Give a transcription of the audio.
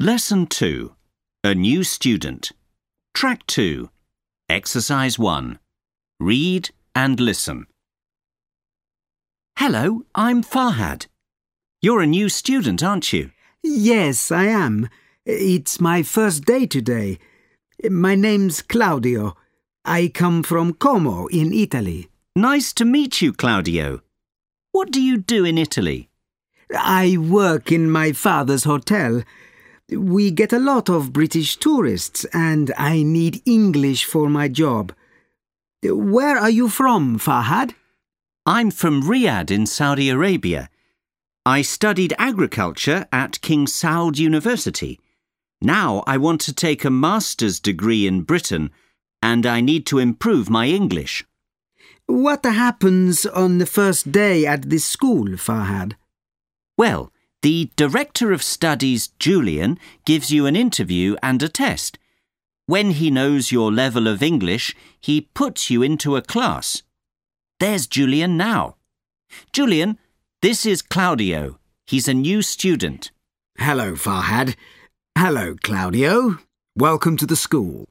Lesson 2 A New Student. Track 2. Exercise 1. Read and listen. Hello, I'm Farhad. You're a new student, aren't you? Yes, I am. It's my first day today. My name's Claudio. I come from Como in Italy. Nice to meet you, Claudio. What do you do in Italy? I work in my father's hotel. We get a lot of British tourists and I need English for my job. Where are you from, Farhad? I'm from Riyadh in Saudi Arabia. I studied agriculture at King Saud University. Now I want to take a master's degree in Britain and I need to improve my English. What happens on the first day at this school, Farhad? Well, the Director of Studies, Julian, gives you an interview and a test. When he knows your level of English, he puts you into a class. There's Julian now. Julian, this is Claudio. He's a new student. Hello, Farhad. Hello, Claudio. Welcome to the school.